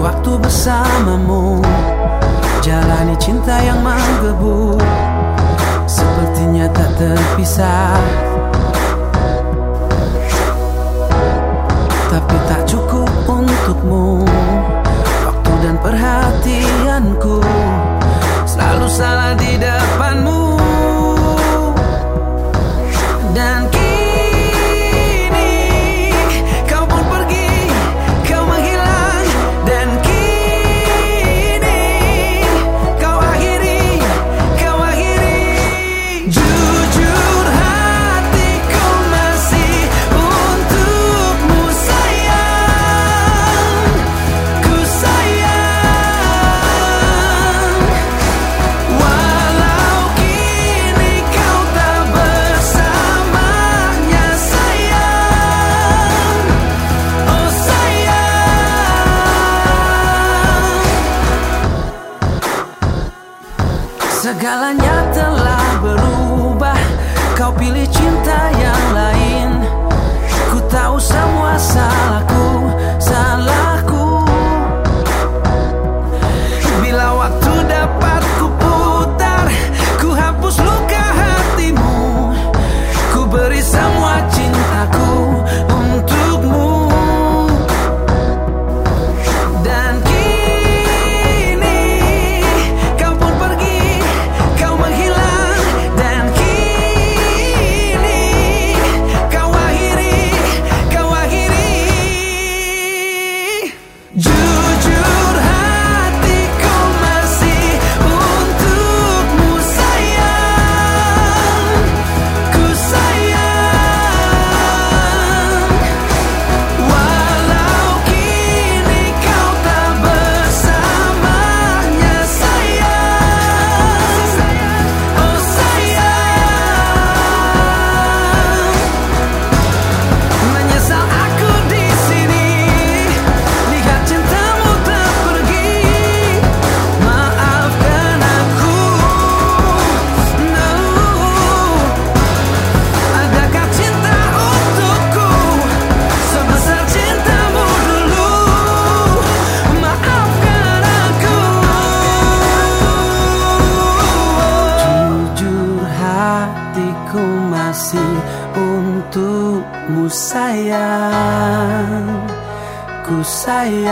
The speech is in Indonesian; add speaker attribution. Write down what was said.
Speaker 1: waktu bersamamu. Jalani cinta yang menggebu. Sepertinya tak terpisah. Tapi tak cukup untukmu. Waktu dan perhatianku. Segalanya telah berubah. Kau pilih cinta yang lain. Ku tahu semua salah. Mu sayang, ku sayang.